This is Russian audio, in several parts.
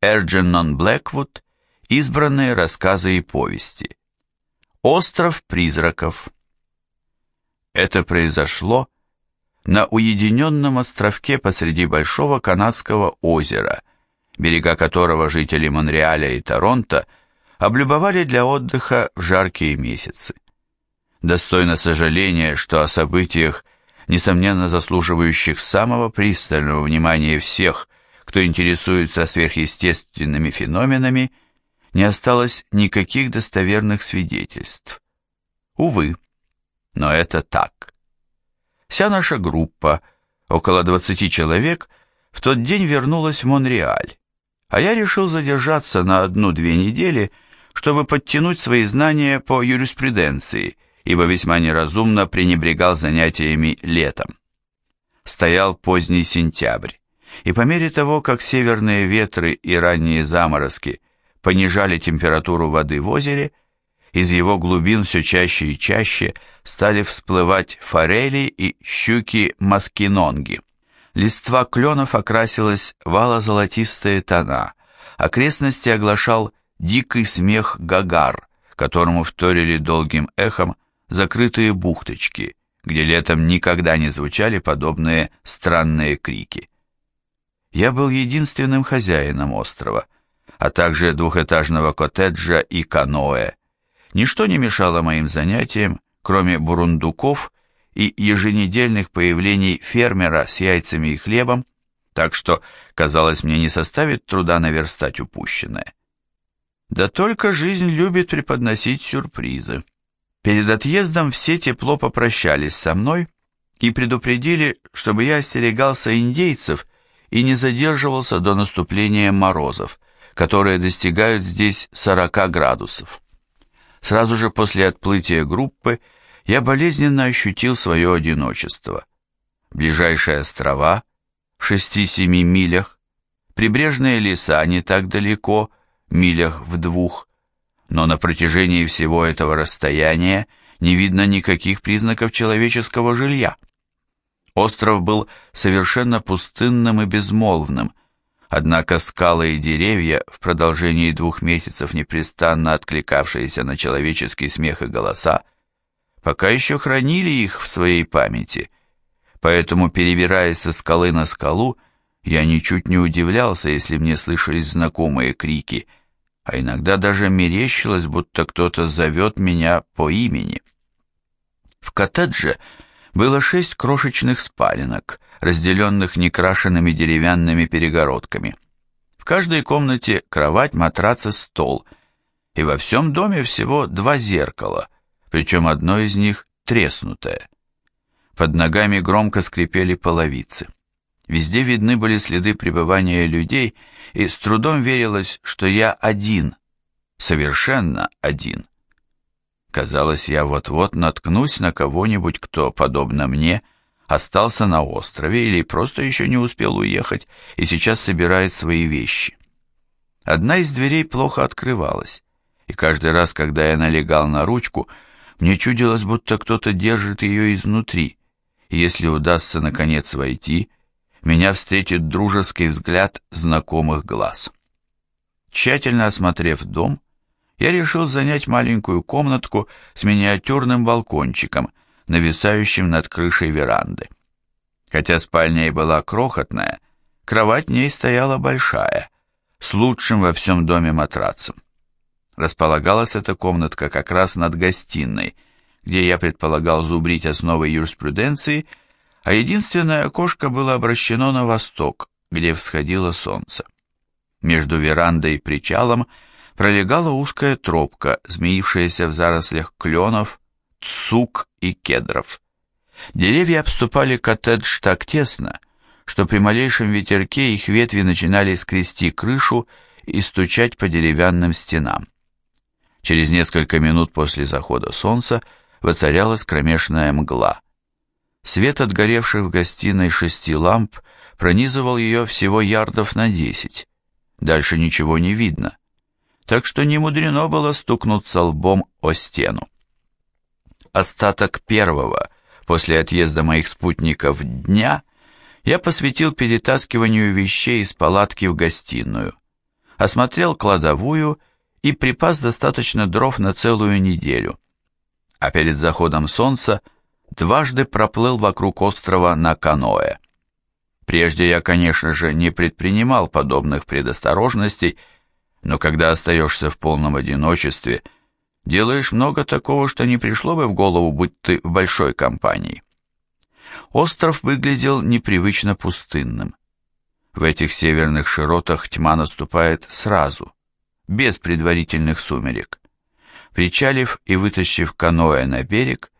Эрджинон Блэквуд, избранные рассказы и повести. Остров призраков. Это произошло на уединенном островке посреди большого канадского озера, берега которого жители Монреаля и Торонто облюбовали для отдыха в жаркие месяцы. Достойно сожаления, что о событиях, несомненно заслуживающих самого пристального внимания всех, кто интересуется сверхъестественными феноменами, не осталось никаких достоверных свидетельств. Увы, но это так. Вся наша группа, около 20 человек, в тот день вернулась в Монреаль, а я решил задержаться на одну-две недели, чтобы подтянуть свои знания по юриспруденции, ибо весьма неразумно пренебрегал занятиями летом. Стоял поздний сентябрь, и по мере того, как северные ветры и ранние заморозки понижали температуру воды в озере, из его глубин все чаще и чаще стали всплывать форели и щуки-маскинонги. Листва кленов окрасилась в ало-золотистые тона, окрестности оглашал дикий смех гагар, которому вторили долгим эхом закрытые бухточки, где летом никогда не звучали подобные странные крики. Я был единственным хозяином острова, а также двухэтажного коттеджа и каноэ. Ничто не мешало моим занятиям, кроме бурундуков и еженедельных появлений фермера с яйцами и хлебом, так что, казалось, мне не составит труда наверстать упущенное. Да только жизнь любит преподносить сюрпризы. Перед отъездом все тепло попрощались со мной и предупредили, чтобы я остерегался индейцев и не задерживался до наступления морозов, которые достигают здесь 40 градусов. Сразу же после отплытия группы я болезненно ощутил свое одиночество. Ближайшие острова в 6-7 милях, прибрежные леса не так далеко, милях в двух, но на протяжении всего этого расстояния не видно никаких признаков человеческого жилья. Остров был совершенно пустынным и безмолвным, однако скалы и деревья, в продолжении двух месяцев непрестанно откликавшиеся на человеческий смех и голоса, пока еще хранили их в своей памяти, поэтому, перебираясь со скалы на скалу, я ничуть не удивлялся, если мне слышались знакомые крики, а иногда даже мерещилось, будто кто-то зовет меня по имени. В коттедже было шесть крошечных спаленок, разделенных некрашенными деревянными перегородками. В каждой комнате кровать, матрац и стол, и во всем доме всего два зеркала, причем одно из них треснутое. Под ногами громко скрипели половицы. Везде видны были следы пребывания людей, и с трудом верилось, что я один, совершенно один. Казалось, я вот-вот наткнусь на кого-нибудь, кто, подобно мне, остался на острове или просто еще не успел уехать и сейчас собирает свои вещи. Одна из дверей плохо открывалась, и каждый раз, когда я налегал на ручку, мне чудилось, будто кто-то держит ее изнутри, и если удастся наконец войти, меня встретит дружеский взгляд знакомых глаз. Тщательно осмотрев дом, я решил занять маленькую комнатку с миниатюрным балкончиком, нависающим над крышей веранды. Хотя спальня и была крохотная, кровать в ней стояла большая, с лучшим во всем доме матрацем. Располагалась эта комнатка как раз над гостиной, где я предполагал зубрить основы юриспруденции, а единственное окошко было обращено на восток, где всходило солнце. Между верандой и причалом – пролегала узкая тропка, змеившаяся в зарослях кленов, цук и кедров. Деревья обступали коттедж так тесно, что при малейшем ветерке их ветви начинали скрести крышу и стучать по деревянным стенам. Через несколько минут после захода солнца воцарялась кромешная мгла. Свет от горевших в гостиной шести ламп пронизывал ее всего ярдов на десять. Дальше ничего не видно так что не мудрено было стукнуться лбом о стену. Остаток первого, после отъезда моих спутников дня, я посвятил перетаскиванию вещей из палатки в гостиную. осмотрел кладовую и припас достаточно дров на целую неделю. А перед заходом солнца дважды проплыл вокруг острова на каноэ. Прежде я, конечно же, не предпринимал подобных предосторожностей, но когда остаешься в полном одиночестве, делаешь много такого, что не пришло бы в голову, будь ты в большой компании. Остров выглядел непривычно пустынным. В этих северных широтах тьма наступает сразу, без предварительных сумерек. Причалив и вытащив каноэ на берег,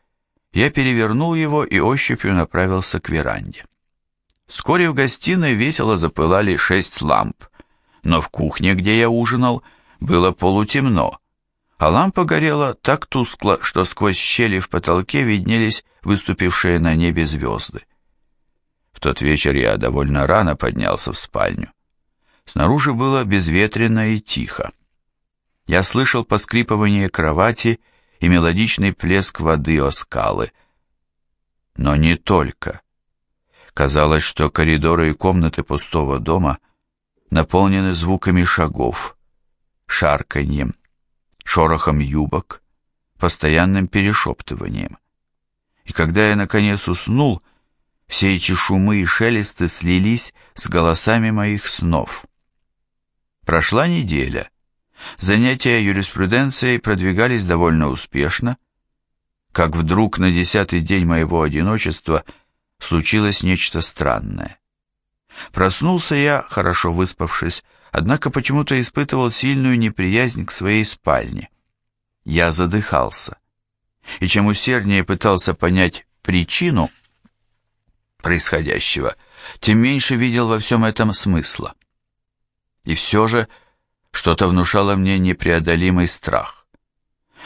я перевернул его и ощупью направился к веранде. Вскоре в гостиной весело запылали шесть ламп, но в кухне, где я ужинал, было полутемно, а лампа горела так тускло, что сквозь щели в потолке виднелись выступившие на небе звезды. В тот вечер я довольно рано поднялся в спальню. Снаружи было безветренно и тихо. Я слышал поскрипывание кровати и мелодичный плеск воды о скалы. Но не только. Казалось, что коридоры и комнаты пустого дома наполнены звуками шагов, шарканьем, шорохом юбок, постоянным перешептыванием. И когда я наконец уснул, все эти шумы и шелесты слились с голосами моих снов. Прошла неделя. Занятия юриспруденцией продвигались довольно успешно, как вдруг на десятый день моего одиночества случилось нечто странное. Проснулся я, хорошо выспавшись, однако почему-то испытывал сильную неприязнь к своей спальне. Я задыхался. И чем усерднее пытался понять причину, происходящего, тем меньше видел во всем этом смысла. И все же что-то внушало мне непреодолимый страх.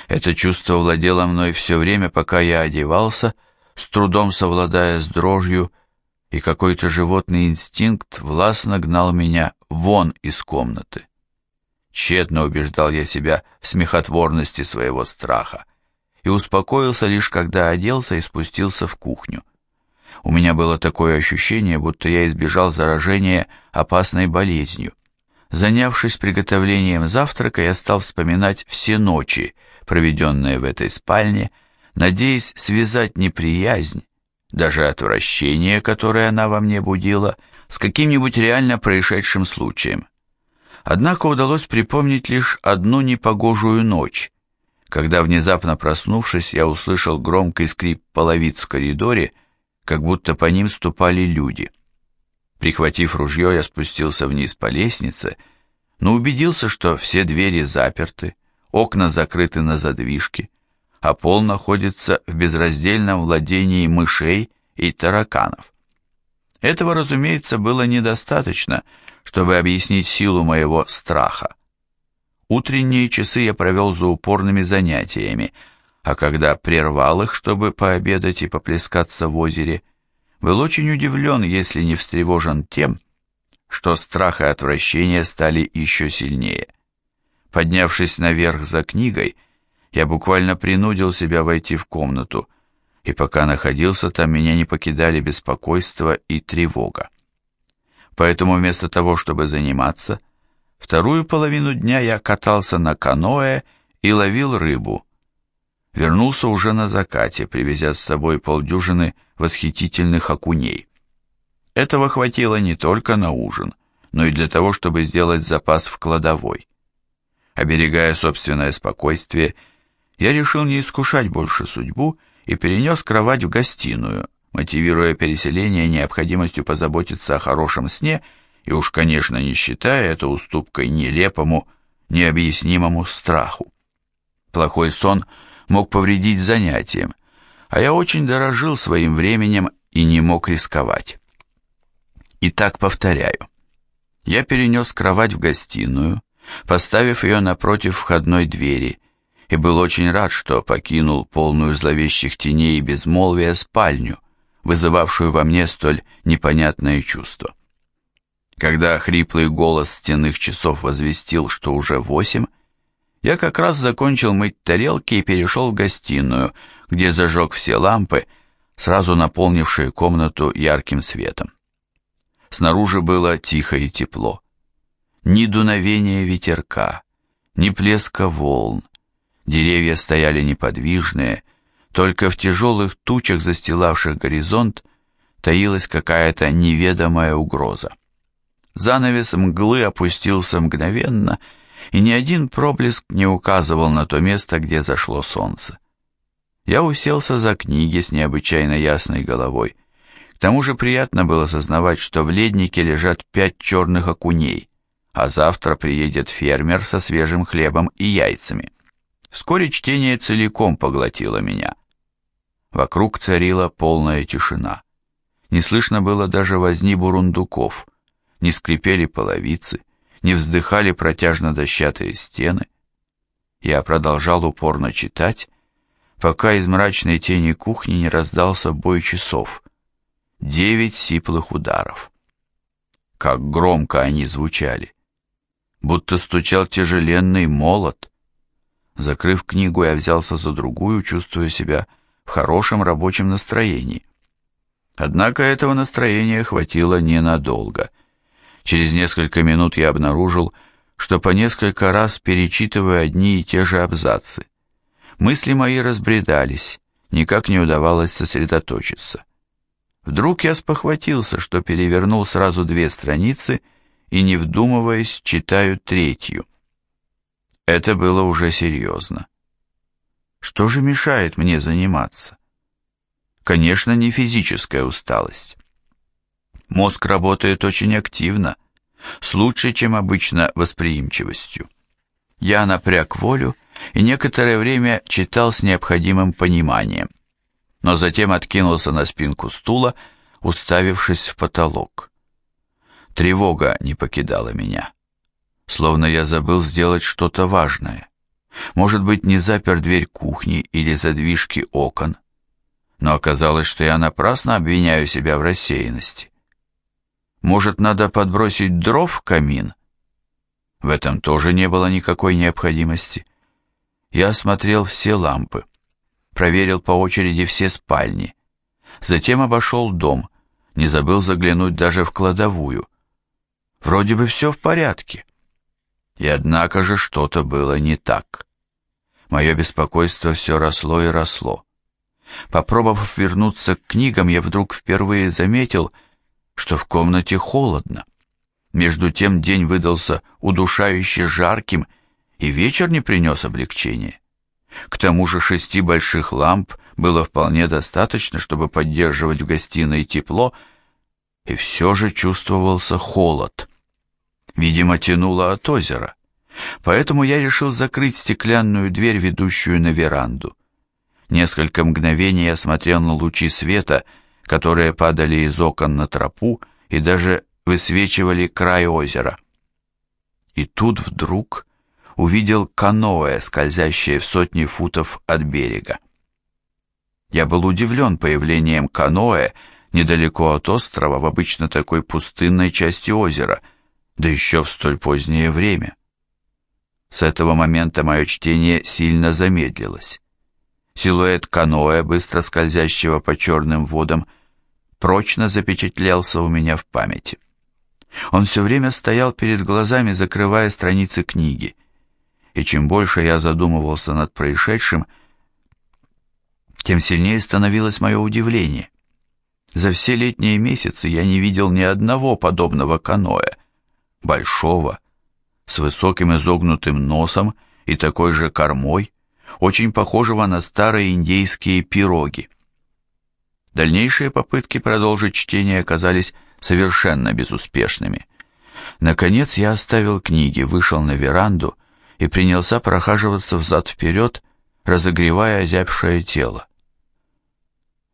Это чувство владело мной все время, пока я одевался, с трудом совладая с дрожью, и какой-то животный инстинкт властно гнал меня вон из комнаты. Тщетно убеждал я себя в смехотворности своего страха и успокоился лишь когда оделся и спустился в кухню. У меня было такое ощущение, будто я избежал заражения опасной болезнью. Занявшись приготовлением завтрака, я стал вспоминать все ночи, проведенные в этой спальне, надеясь связать неприязнь, даже отвращение, которое она во мне будила, с каким-нибудь реально происшедшим случаем. Однако удалось припомнить лишь одну непогожую ночь, когда, внезапно проснувшись, я услышал громкий скрип половиц в коридоре как будто по ним ступали люди. Прихватив ружье, я спустился вниз по лестнице, но убедился, что все двери заперты, окна закрыты на задвижки, а пол находится в безраздельном владении мышей и тараканов. Этого, разумеется, было недостаточно, чтобы объяснить силу моего страха. Утренние часы я провел за упорными занятиями – а когда прервал их, чтобы пообедать и поплескаться в озере, был очень удивлен, если не встревожен тем, что страх и отвращение стали еще сильнее. Поднявшись наверх за книгой, я буквально принудил себя войти в комнату, и пока находился там, меня не покидали беспокойство и тревога. Поэтому вместо того, чтобы заниматься, вторую половину дня я катался на каноэ и ловил рыбу, вернулся уже на закате, привезя с собой полдюжины восхитительных окуней. Этого хватило не только на ужин, но и для того, чтобы сделать запас в кладовой. Оберегая собственное спокойствие, я решил не искушать больше судьбу и перенес кровать в гостиную, мотивируя переселение необходимостью позаботиться о хорошем сне и уж, конечно, не считая это уступкой нелепому, необъяснимому страху. Плохой сон – мог повредить занятиям, а я очень дорожил своим временем и не мог рисковать. Итак, повторяю. Я перенес кровать в гостиную, поставив ее напротив входной двери, и был очень рад, что покинул полную зловещих теней и безмолвия спальню, вызывавшую во мне столь непонятное чувство. Когда хриплый голос стенных часов возвестил, что уже восемь, я как раз закончил мыть тарелки и перешел в гостиную, где зажег все лампы, сразу наполнившие комнату ярким светом. Снаружи было тихо и тепло. Ни дуновения ветерка, ни плеска волн. Деревья стояли неподвижные, только в тяжелых тучах, застилавших горизонт, таилась какая-то неведомая угроза. Занавес мглы опустился мгновенно, и ни один проблеск не указывал на то место, где зашло солнце. Я уселся за книги с необычайно ясной головой. К тому же приятно было сознавать, что в леднике лежат пять черных окуней, а завтра приедет фермер со свежим хлебом и яйцами. Вскоре чтение целиком поглотило меня. Вокруг царила полная тишина. Не слышно было даже возни бурундуков, не скрипели половицы, не вздыхали протяжно дощатые стены. Я продолжал упорно читать, пока из мрачной тени кухни не раздался бой часов. Девять сиплых ударов. Как громко они звучали будто стучал тяжеленный молот. Закрыв книгу, я взялся за другую, чувствуя себя в хорошем рабочем настроении. Однако этого настроения хватило ненадолго. Через несколько минут я обнаружил, что по несколько раз перечитываю одни и те же абзацы. Мысли мои разбредались, никак не удавалось сосредоточиться. Вдруг я спохватился, что перевернул сразу две страницы и, не вдумываясь, читаю третью. Это было уже серьезно. Что же мешает мне заниматься? Конечно, не физическая усталость. Мозг работает очень активно, с лучшей, чем обычно, восприимчивостью. Я напряг волю и некоторое время читал с необходимым пониманием, но затем откинулся на спинку стула, уставившись в потолок. Тревога не покидала меня. Словно я забыл сделать что-то важное. Может быть, не запер дверь кухни или задвижки окон. Но оказалось, что я напрасно обвиняю себя в рассеянности. Может, надо подбросить дров в камин? В этом тоже не было никакой необходимости. Я осмотрел все лампы, проверил по очереди все спальни, затем обошел дом, не забыл заглянуть даже в кладовую. Вроде бы все в порядке. И однако же что-то было не так. Мое беспокойство все росло и росло. Попробовав вернуться к книгам, я вдруг впервые заметил, что в комнате холодно. Между тем день выдался удушающе жарким, и вечер не принес облегчения. К тому же шести больших ламп было вполне достаточно, чтобы поддерживать в гостиной тепло, и все же чувствовался холод. Видимо, тянуло от озера. Поэтому я решил закрыть стеклянную дверь, ведущую на веранду. Несколько мгновений я смотрел на лучи света, которые падали из окон на тропу и даже высвечивали край озера. И тут вдруг увидел каноэ, скользящее в сотни футов от берега. Я был удивлен появлением каноэ недалеко от острова в обычно такой пустынной части озера — да еще в столь позднее время. С этого момента мое чтение сильно замедлилось. Силуэт каноэ, быстро скользящего по черным водам, прочно запечатлелся у меня в памяти. Он все время стоял перед глазами, закрывая страницы книги. И чем больше я задумывался над происшедшим, тем сильнее становилось мое удивление. За все летние месяцы я не видел ни одного подобного каноэ, большого, с высоким изогнутым носом и такой же кормой, очень похожего на старые индейские пироги. Дальнейшие попытки продолжить чтение оказались совершенно безуспешными. Наконец я оставил книги, вышел на веранду и принялся прохаживаться взад-вперед, разогревая озябшее тело.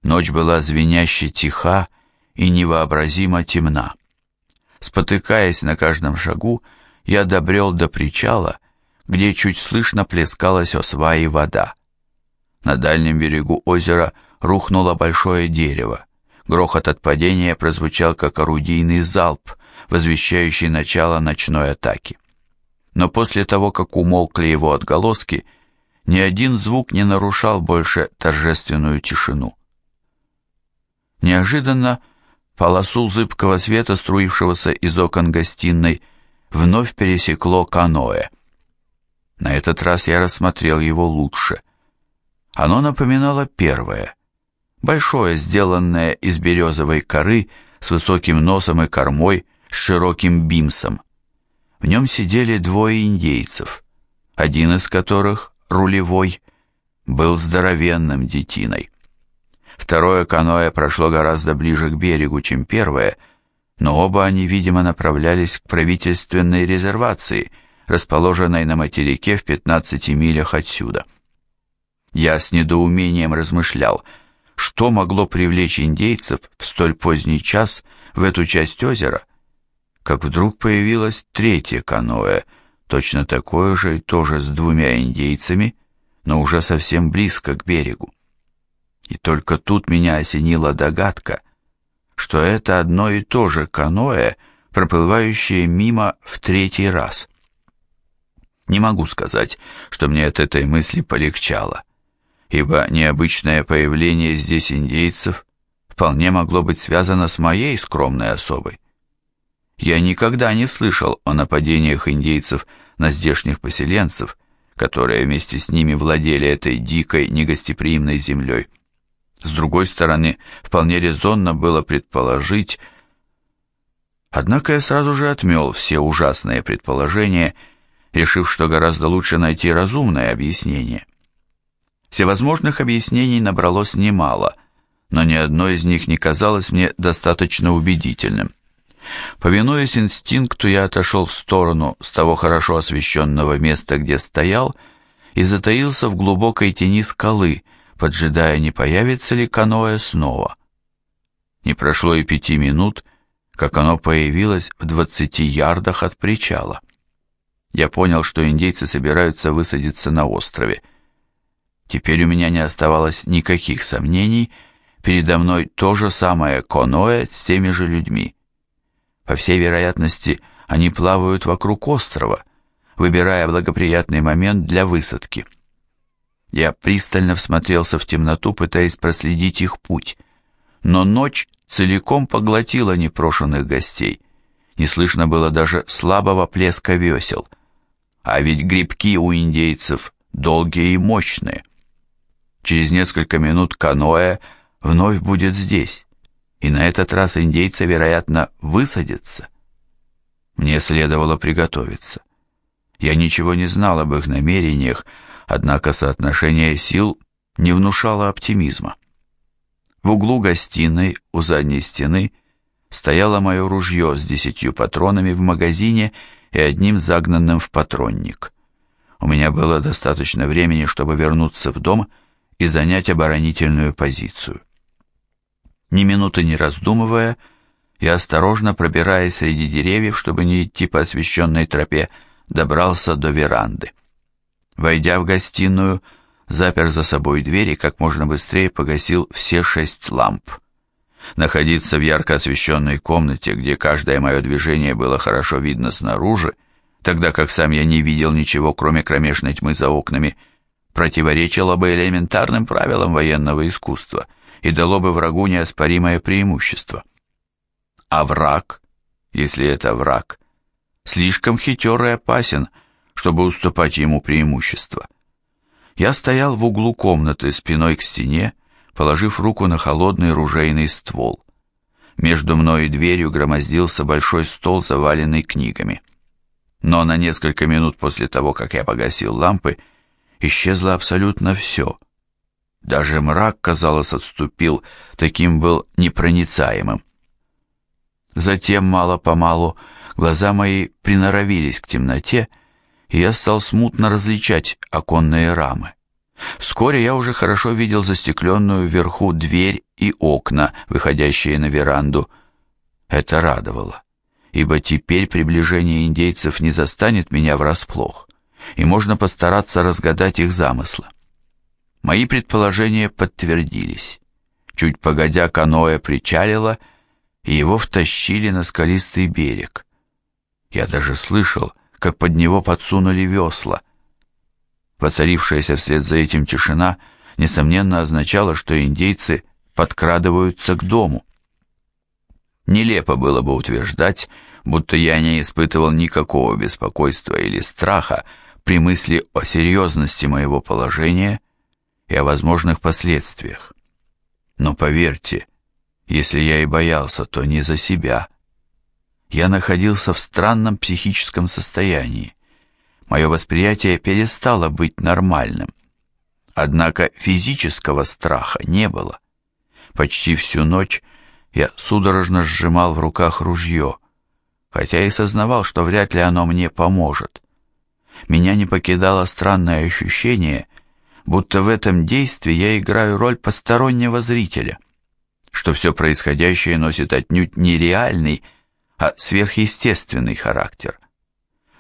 Ночь была звеняще тиха и невообразимо темна. Спотыкаясь на каждом шагу, я добрел до причала, где чуть слышно плескалась о сваи вода. На дальнем берегу озера рухнуло большое дерево. Грохот от падения прозвучал, как орудийный залп, возвещающий начало ночной атаки. Но после того, как умолкли его отголоски, ни один звук не нарушал больше торжественную тишину. Неожиданно Полосу зыбкого света, струившегося из окон гостиной, вновь пересекло каноэ. На этот раз я рассмотрел его лучше. Оно напоминало первое. Большое, сделанное из березовой коры, с высоким носом и кормой, с широким бимсом. В нем сидели двое индейцев, один из которых, рулевой, был здоровенным детиной. Второе каноэ прошло гораздо ближе к берегу, чем первое, но оба они, видимо, направлялись к правительственной резервации, расположенной на материке в 15 милях отсюда. Я с недоумением размышлял, что могло привлечь индейцев в столь поздний час в эту часть озера, как вдруг появилось третье каноэ, точно такое же и тоже с двумя индейцами, но уже совсем близко к берегу. И только тут меня осенила догадка, что это одно и то же каноэ, проплывающее мимо в третий раз. Не могу сказать, что мне от этой мысли полегчало, ибо необычное появление здесь индейцев вполне могло быть связано с моей скромной особой. Я никогда не слышал о нападениях индейцев на здешних поселенцев, которые вместе с ними владели этой дикой, негостеприимной землей. С другой стороны, вполне резонно было предположить... Однако я сразу же отмел все ужасные предположения, решив, что гораздо лучше найти разумное объяснение. Всевозможных объяснений набралось немало, но ни одно из них не казалось мне достаточно убедительным. Повинуясь инстинкту, я отошел в сторону с того хорошо освещенного места, где стоял, и затаился в глубокой тени скалы, поджидая, не появится ли каноэ снова. Не прошло и пяти минут, как оно появилось в двадцати ярдах от причала. Я понял, что индейцы собираются высадиться на острове. Теперь у меня не оставалось никаких сомнений, передо мной то же самое каноэ с теми же людьми. По всей вероятности, они плавают вокруг острова, выбирая благоприятный момент для высадки. Я пристально всмотрелся в темноту, пытаясь проследить их путь. Но ночь целиком поглотила непрошенных гостей. Не слышно было даже слабого плеска весел. А ведь грибки у индейцев долгие и мощные. Через несколько минут каноэ вновь будет здесь, и на этот раз индейцы, вероятно, высадятся. Мне следовало приготовиться. Я ничего не знал об их намерениях, однако соотношение сил не внушало оптимизма. В углу гостиной у задней стены стояло мое ружье с десятью патронами в магазине и одним загнанным в патронник. У меня было достаточно времени, чтобы вернуться в дом и занять оборонительную позицию. Ни минуты не раздумывая, я осторожно, пробираясь среди деревьев, чтобы не идти по освещенной тропе, добрался до веранды. Войдя в гостиную, запер за собой дверь и как можно быстрее погасил все шесть ламп. Находиться в ярко освещенной комнате, где каждое мое движение было хорошо видно снаружи, тогда как сам я не видел ничего, кроме кромешной тьмы за окнами, противоречило бы элементарным правилам военного искусства и дало бы врагу неоспоримое преимущество. А враг, если это враг, слишком хитер и опасен, чтобы уступать ему преимущество. Я стоял в углу комнаты спиной к стене, положив руку на холодный ружейный ствол. Между мной и дверью громоздился большой стол, заваленный книгами. Но на несколько минут после того, как я погасил лампы, исчезло абсолютно все. Даже мрак, казалось, отступил, таким был непроницаемым. Затем, мало-помалу, глаза мои приноровились к темноте, я стал смутно различать оконные рамы. Вскоре я уже хорошо видел застекленную вверху дверь и окна, выходящие на веранду. Это радовало, ибо теперь приближение индейцев не застанет меня врасплох, и можно постараться разгадать их замыслы. Мои предположения подтвердились. Чуть погодя, каноэ причалило, и его втащили на скалистый берег. Я даже слышал, как под него подсунули весла. Воцарившаяся вслед за этим тишина, несомненно, означала, что индейцы подкрадываются к дому. Нелепо было бы утверждать, будто я не испытывал никакого беспокойства или страха при мысли о серьезности моего положения и о возможных последствиях. Но поверьте, если я и боялся, то не за себя. Я находился в странном психическом состоянии. Мое восприятие перестало быть нормальным. Однако физического страха не было. Почти всю ночь я судорожно сжимал в руках ружье, хотя и сознавал, что вряд ли оно мне поможет. Меня не покидало странное ощущение, будто в этом действии я играю роль постороннего зрителя, что все происходящее носит отнюдь не реальный, а сверхъестественный характер.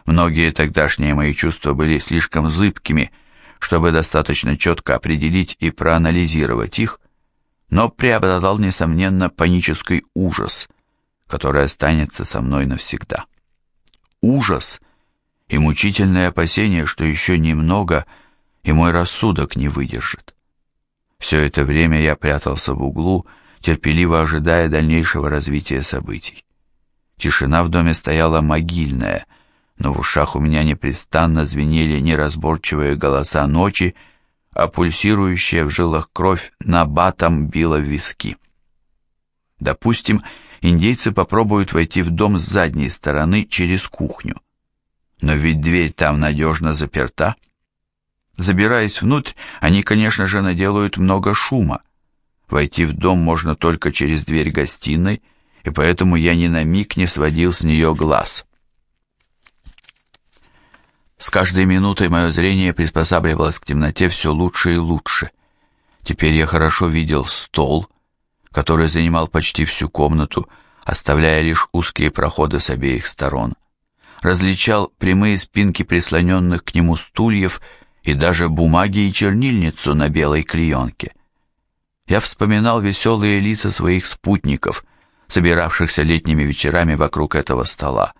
Многие тогдашние мои чувства были слишком зыбкими, чтобы достаточно четко определить и проанализировать их, но преобладал, несомненно, панический ужас, который останется со мной навсегда. Ужас и мучительное опасение, что еще немного, и мой рассудок не выдержит. Все это время я прятался в углу, терпеливо ожидая дальнейшего развития событий. Тишина в доме стояла могильная, но в ушах у меня непрестанно звенели неразборчивые голоса ночи, а пульсирующая в жилах кровь набатом била в виски. Допустим, индейцы попробуют войти в дом с задней стороны через кухню. Но ведь дверь там надежно заперта. Забираясь внутрь, они, конечно же, наделают много шума. Войти в дом можно только через дверь гостиной, и поэтому я ни на миг не сводил с нее глаз. С каждой минутой мое зрение приспосабливалось к темноте все лучше и лучше. Теперь я хорошо видел стол, который занимал почти всю комнату, оставляя лишь узкие проходы с обеих сторон. Различал прямые спинки прислоненных к нему стульев и даже бумаги и чернильницу на белой клеенке. Я вспоминал веселые лица своих спутников, собиравшихся летними вечерами вокруг этого стола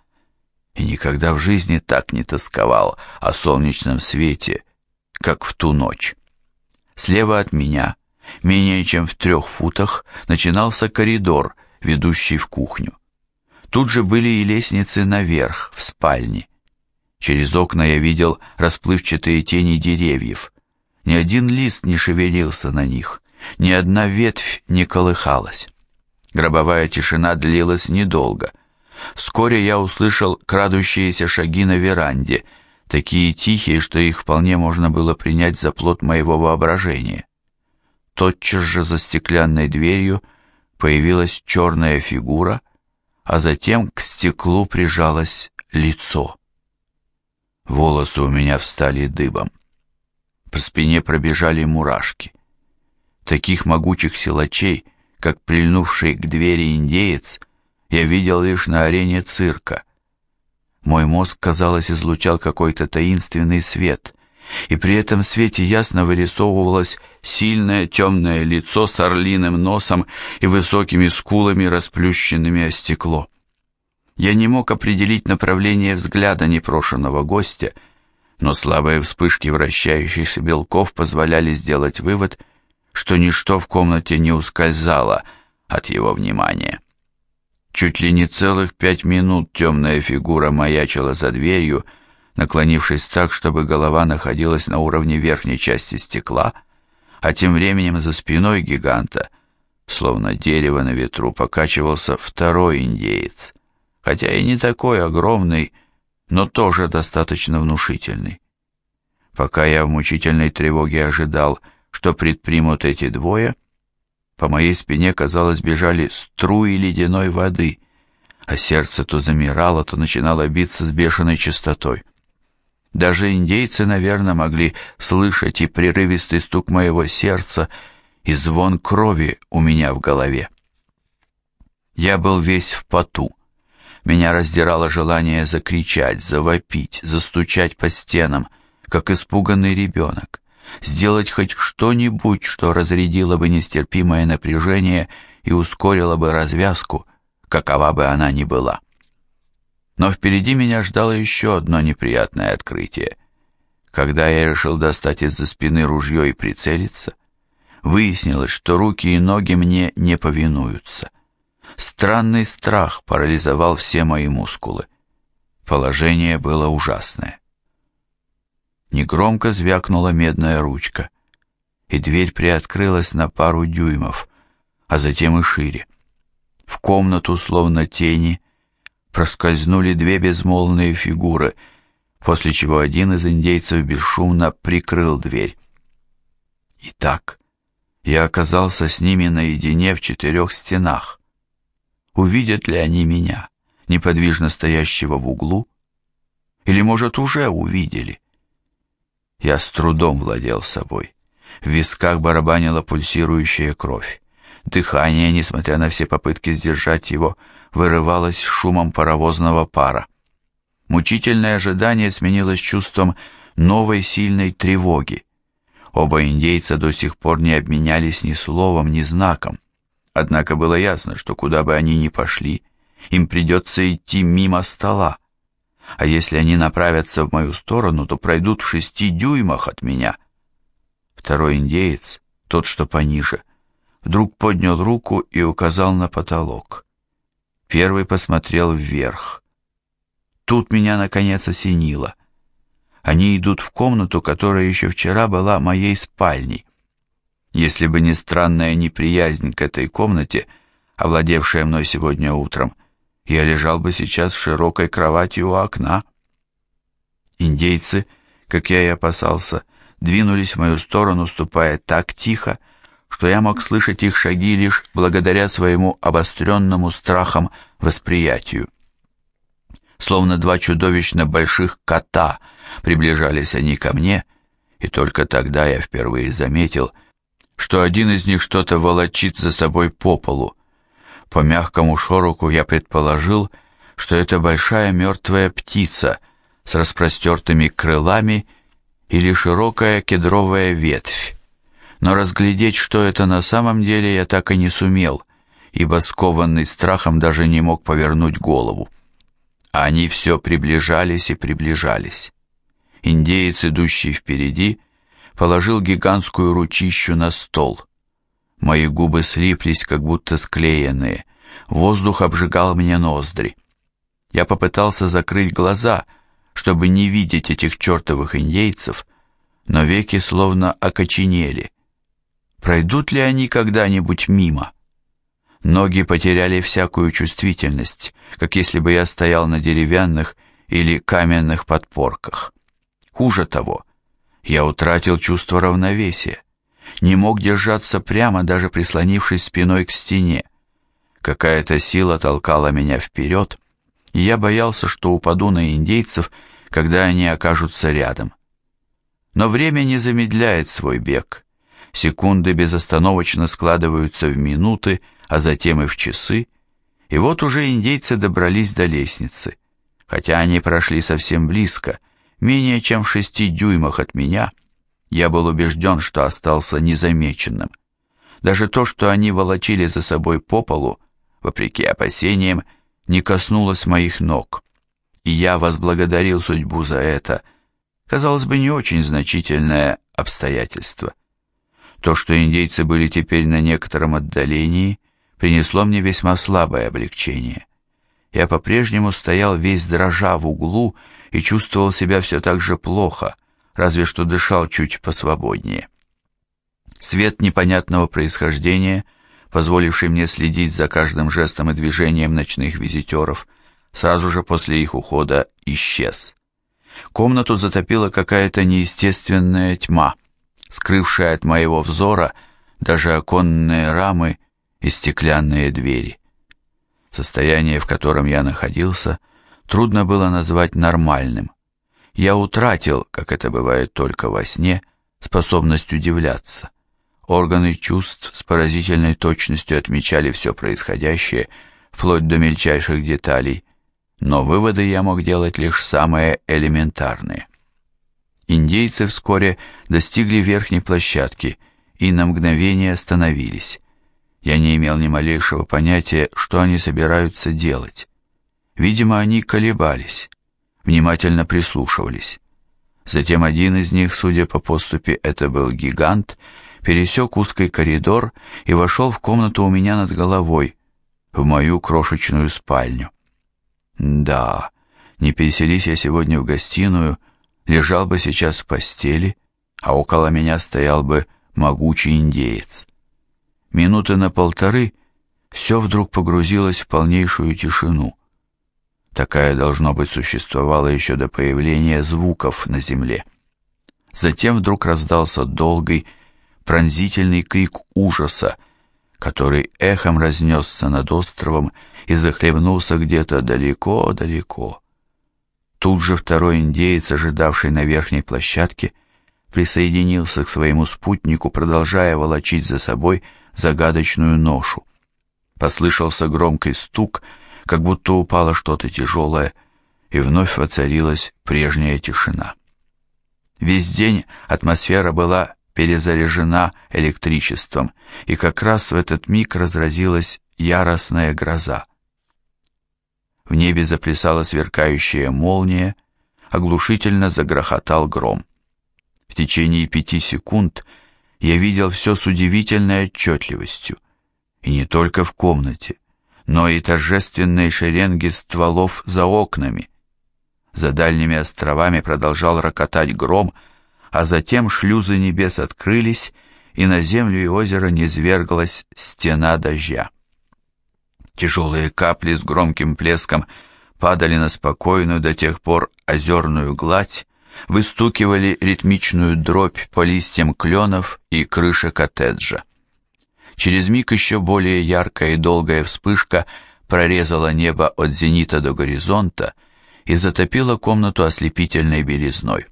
и никогда в жизни так не тосковал о солнечном свете, как в ту ночь. Слева от меня, менее чем в трех футах, начинался коридор, ведущий в кухню. Тут же были и лестницы наверх, в спальне. Через окна я видел расплывчатые тени деревьев. Ни один лист не шевелился на них, ни одна ветвь не колыхалась. Гробовая тишина длилась недолго — Вскоре я услышал крадущиеся шаги на веранде, такие тихие, что их вполне можно было принять за плод моего воображения. Тотчас же за стеклянной дверью появилась черная фигура, а затем к стеклу прижалось лицо. Волосы у меня встали дыбом. По спине пробежали мурашки. Таких могучих силачей, как прильнувший к двери индеец, я видел лишь на арене цирка. Мой мозг, казалось, излучал какой-то таинственный свет, и при этом свете ясно вырисовывалось сильное темное лицо с орлиным носом и высокими скулами, расплющенными о стекло. Я не мог определить направление взгляда непрошенного гостя, но слабые вспышки вращающихся белков позволяли сделать вывод, что ничто в комнате не ускользало от его внимания. Чуть ли не целых пять минут темная фигура маячила за дверью, наклонившись так, чтобы голова находилась на уровне верхней части стекла, а тем временем за спиной гиганта, словно дерево на ветру, покачивался второй индеец, хотя и не такой огромный, но тоже достаточно внушительный. Пока я в мучительной тревоге ожидал, что предпримут эти двое, — по моей спине, казалось, бежали струи ледяной воды, а сердце то замирало, то начинало биться с бешеной частотой. Даже индейцы, наверное, могли слышать и прерывистый стук моего сердца, и звон крови у меня в голове. Я был весь в поту. Меня раздирало желание закричать, завопить, застучать по стенам, как испуганный ребенок сделать хоть что-нибудь, что разрядило бы нестерпимое напряжение и ускорило бы развязку, какова бы она ни была. Но впереди меня ждало еще одно неприятное открытие. Когда я решил достать из-за спины ружье и прицелиться, выяснилось, что руки и ноги мне не повинуются. Странный страх парализовал все мои мускулы. Положение было ужасное. Негромко звякнула медная ручка, и дверь приоткрылась на пару дюймов, а затем и шире. В комнату, словно тени, проскользнули две безмолвные фигуры, после чего один из индейцев бесшумно прикрыл дверь. Итак, я оказался с ними наедине в четырех стенах. Увидят ли они меня, неподвижно стоящего в углу? Или, может, уже увидели? Я с трудом владел собой. В висках барабанила пульсирующая кровь. Дыхание, несмотря на все попытки сдержать его, вырывалось шумом паровозного пара. Мучительное ожидание сменилось чувством новой сильной тревоги. Оба индейца до сих пор не обменялись ни словом, ни знаком. Однако было ясно, что куда бы они ни пошли, им придется идти мимо стола. А если они направятся в мою сторону, то пройдут в шести дюймах от меня. Второй индеец, тот, что пониже, вдруг поднял руку и указал на потолок. Первый посмотрел вверх. Тут меня, наконец, осенило. Они идут в комнату, которая еще вчера была моей спальней. Если бы не странная неприязнь к этой комнате, овладевшая мной сегодня утром, я лежал бы сейчас в широкой кровати у окна. Индейцы, как я и опасался, двинулись в мою сторону, ступая так тихо, что я мог слышать их шаги лишь благодаря своему обостренному страхом восприятию. Словно два чудовищно больших кота приближались они ко мне, и только тогда я впервые заметил, что один из них что-то волочит за собой по полу. По мягкому шороху я предположил, что это большая мертвая птица с распростертыми крылами или широкая кедровая ветвь но разглядеть, что это на самом деле, я так и не сумел, ибо скованный страхом даже не мог повернуть голову. А они все приближались и приближались. Индеец, идущий впереди, положил гигантскую ручищу на стол. Мои губы слиплись, как будто склеенные. Воздух обжигал мне ноздри. Я попытался закрыть глаза, чтобы не видеть этих чертовых индейцев, но веки словно окоченели. Пройдут ли они когда-нибудь мимо? Ноги потеряли всякую чувствительность, как если бы я стоял на деревянных или каменных подпорках. Хуже того, я утратил чувство равновесия, не мог держаться прямо, даже прислонившись спиной к стене. Какая-то сила толкала меня вперед, и я боялся, что упаду на индейцев, когда они окажутся рядом. Но время не замедляет свой бег, секунды безостановочно складываются в минуты, а затем и в часы, и вот уже индейцы добрались до лестницы. Хотя они прошли совсем близко, менее чем в шести дюймах от меня, я был убежден, что остался незамеченным. Даже то, что они волочили за собой по полу, вопреки опасениям, не коснулось моих ног. И я возблагодарил судьбу за это, казалось бы, не очень значительное обстоятельство. То, что индейцы были теперь на некотором отдалении, принесло мне весьма слабое облегчение. Я по-прежнему стоял весь дрожа в углу и чувствовал себя все так же плохо, разве что дышал чуть посвободнее. Свет непонятного происхождения, позволивший мне следить за каждым жестом и движением ночных визитеров, сразу же после их ухода исчез. Комнату затопила какая-то неестественная тьма — скрывшая от моего взора даже оконные рамы и стеклянные двери. Состояние, в котором я находился, трудно было назвать нормальным. Я утратил, как это бывает только во сне, способность удивляться. Органы чувств с поразительной точностью отмечали все происходящее, вплоть до мельчайших деталей, но выводы я мог делать лишь самые элементарные. Индейцы вскоре достигли верхней площадки и на мгновение остановились. Я не имел ни малейшего понятия, что они собираются делать. Видимо, они колебались, внимательно прислушивались. Затем один из них, судя по поступе, это был гигант, пересек узкий коридор и вошел в комнату у меня над головой, в мою крошечную спальню. Да, не переселись я сегодня в гостиную, лежал бы сейчас в постели, а около меня стоял бы могучий индеец. Минуты на полторы все вдруг погрузилось в полнейшую тишину. Такая, должно быть, существовала еще до появления звуков на земле. Затем вдруг раздался долгий, пронзительный крик ужаса, который эхом разнесся над островом и захлебнулся где-то далеко-далеко. Тут же второй индеец, ожидавший на верхней площадке, присоединился к своему спутнику, продолжая волочить за собой загадочную ношу. Послышался громкий стук, как будто упало что-то тяжелое, и вновь воцарилась прежняя тишина. Весь день атмосфера была перезаряжена электричеством, и как раз в этот миг разразилась яростная гроза. В небе заплясала сверкающая молния, оглушительно загрохотал гром. В течение пяти секунд я видел все с удивительной отчетливостью, и не только в комнате, но и торжественные шеренги стволов за окнами. За дальними островами продолжал рокотать гром, а затем шлюзы небес открылись, и на землю и озеро низверглась стена дождя. Тяжелые капли с громким плеском падали на спокойную до тех пор озерную гладь, выстукивали ритмичную дробь по листьям кленов и крыше коттеджа. Через миг еще более яркая и долгая вспышка прорезала небо от зенита до горизонта и затопила комнату ослепительной белизной.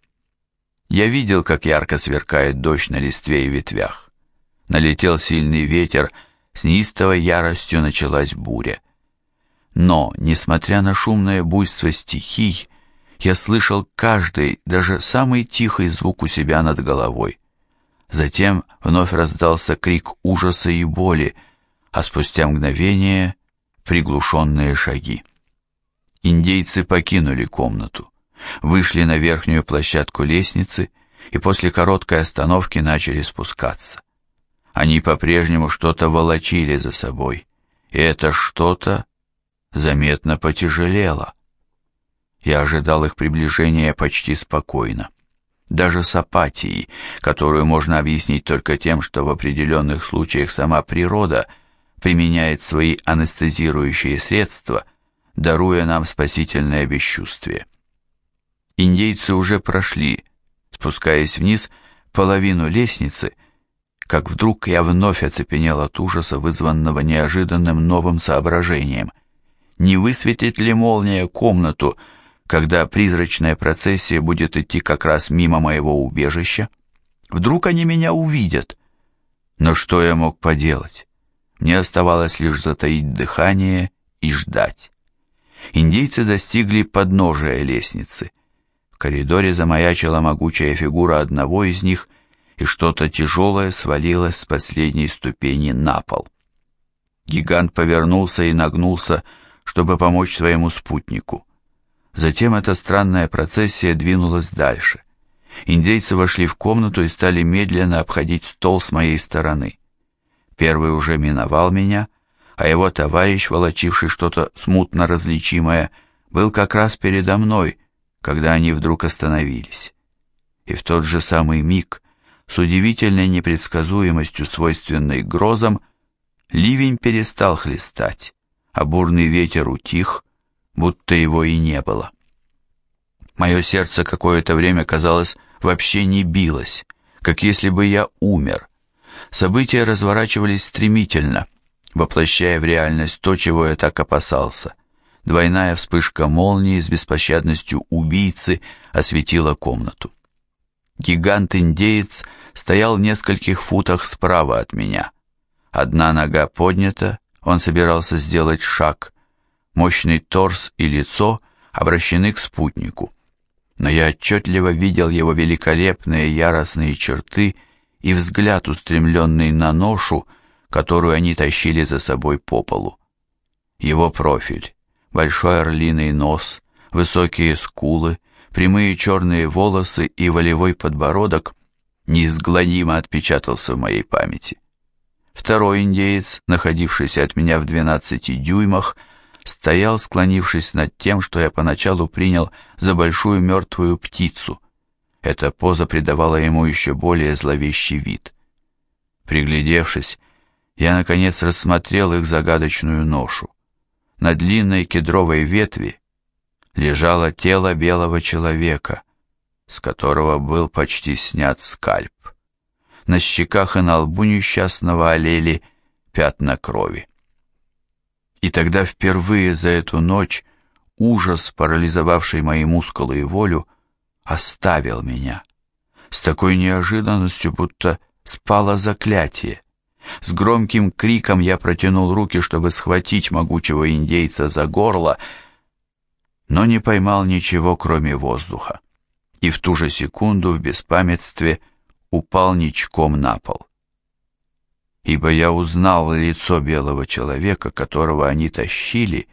Я видел, как ярко сверкает дождь на листве и ветвях. Налетел сильный ветер, с неистовой яростью началась буря. Но, несмотря на шумное буйство стихий, я слышал каждый, даже самый тихий звук у себя над головой. Затем вновь раздался крик ужаса и боли, а спустя мгновение приглушенные шаги. Индейцы покинули комнату, вышли на верхнюю площадку лестницы и после короткой остановки начали спускаться. Они по-прежнему что-то волочили за собой, и это что-то заметно потяжелело. Я ожидал их приближения почти спокойно. Даже с апатией, которую можно объяснить только тем, что в определенных случаях сама природа применяет свои анестезирующие средства, даруя нам спасительное бесчувствие. Индейцы уже прошли, спускаясь вниз, половину лестницы — как вдруг я вновь оцепенел от ужаса, вызванного неожиданным новым соображением. Не высветит ли молния комнату, когда призрачная процессия будет идти как раз мимо моего убежища? Вдруг они меня увидят? Но что я мог поделать? Мне оставалось лишь затаить дыхание и ждать. Индейцы достигли подножия лестницы. В коридоре замаячила могучая фигура одного из них и что-то тяжелое свалилось с последней ступени на пол. Гигант повернулся и нагнулся, чтобы помочь своему спутнику. Затем эта странная процессия двинулась дальше. Индейцы вошли в комнату и стали медленно обходить стол с моей стороны. Первый уже миновал меня, а его товарищ, волочивший что-то смутно различимое, был как раз передо мной, когда они вдруг остановились. И в тот же самый миг с удивительной непредсказуемостью, свойственной грозам, ливень перестал хлестать, а бурный ветер утих, будто его и не было. Мое сердце какое-то время, казалось, вообще не билось, как если бы я умер. События разворачивались стремительно, воплощая в реальность то, чего я так опасался. Двойная вспышка молнии с беспощадностью убийцы осветила комнату. Гигант-индеец стоял в нескольких футах справа от меня. Одна нога поднята, он собирался сделать шаг. Мощный торс и лицо обращены к спутнику. Но я отчетливо видел его великолепные яростные черты и взгляд, устремленный на ношу, которую они тащили за собой по полу. Его профиль, большой орлиный нос, высокие скулы, прямые черные волосы и волевой подбородок неизгладимо отпечатался в моей памяти. Второй индеец, находившийся от меня в 12 дюймах, стоял, склонившись над тем, что я поначалу принял за большую мертвую птицу. Эта поза придавала ему еще более зловещий вид. Приглядевшись, я, наконец, рассмотрел их загадочную ношу. На длинной кедровой ветви лежало тело белого человека, с которого был почти снят скальп. На щеках и на лбу несчастного олели пятна крови. И тогда впервые за эту ночь ужас, парализовавший мои мускулы и волю, оставил меня. С такой неожиданностью, будто спало заклятие. С громким криком я протянул руки, чтобы схватить могучего индейца за горло, но не поймал ничего, кроме воздуха. И в ту же секунду в беспамятстве упал ничком на пол. Ибо я узнал лицо белого человека, которого они тащили,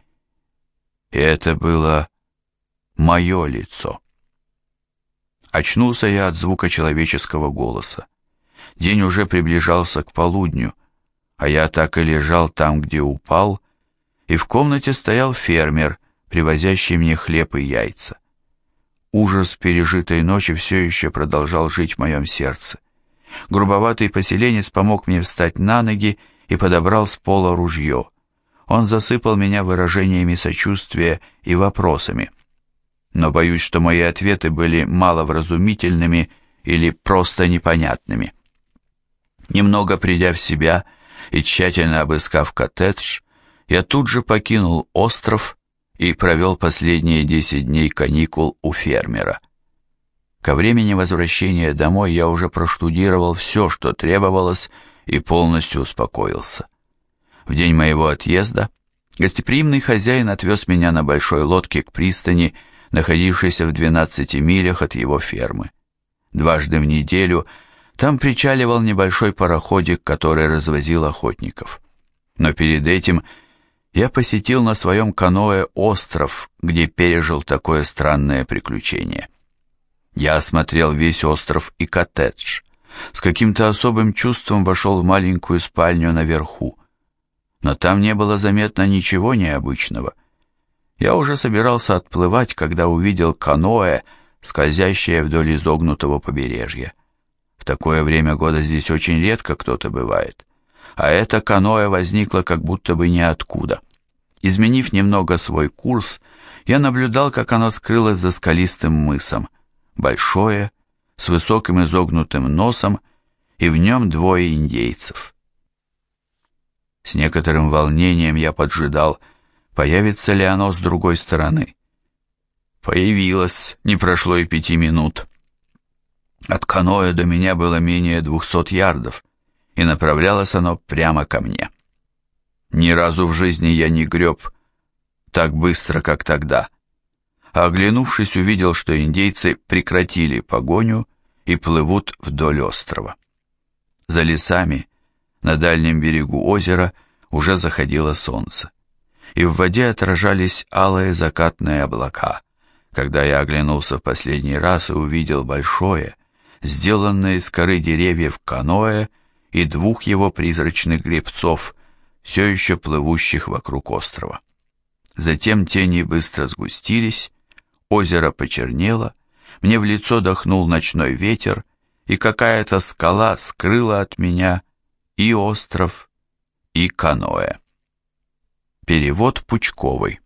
и это было мое лицо. Очнулся я от звука человеческого голоса. День уже приближался к полудню, а я так и лежал там, где упал, и в комнате стоял фермер, привозящий мне хлеб и яйца. Ужас пережитой ночи все еще продолжал жить в моем сердце. Грубоватый поселенец помог мне встать на ноги и подобрал с пола ружье. Он засыпал меня выражениями сочувствия и вопросами. Но боюсь, что мои ответы были маловразумительными или просто непонятными. Немного придя в себя и тщательно обыскав коттедж, я тут же покинул остров и провел последние десять дней каникул у фермера. Ко времени возвращения домой я уже проштудировал все, что требовалось, и полностью успокоился. В день моего отъезда гостеприимный хозяин отвез меня на большой лодке к пристани, находившейся в 12 милях от его фермы. Дважды в неделю там причаливал небольшой пароходик, который развозил охотников. Но перед этим я посетил на своем каноэ остров, где пережил такое странное приключение. Я осмотрел весь остров и коттедж. С каким-то особым чувством вошел в маленькую спальню наверху. Но там не было заметно ничего необычного. Я уже собирался отплывать, когда увидел каноэ, скользящее вдоль изогнутого побережья. В такое время года здесь очень редко кто-то бывает. А это каноэ возникло как будто бы ниоткуда. Изменив немного свой курс, я наблюдал, как оно скрылось за скалистым мысом. Большое, с высоким изогнутым носом, и в нем двое индейцев. С некоторым волнением я поджидал, появится ли оно с другой стороны. Появилось, не прошло и пяти минут. От каноэ до меня было менее двухсот ярдов, и направлялось оно прямо ко мне. Ни разу в жизни я не греб так быстро, как тогда. А оглянувшись, увидел, что индейцы прекратили погоню и плывут вдоль острова. За лесами, на дальнем берегу озера, уже заходило солнце, и в воде отражались алые закатные облака. Когда я оглянулся в последний раз и увидел большое, сделанное из коры деревьев каноэ и двух его призрачных гребцов, все еще плывущих вокруг острова. Затем тени быстро сгустились, озеро почернело, мне в лицо дохнул ночной ветер, и какая-то скала скрыла от меня и остров, и каноэ. Перевод Пучковой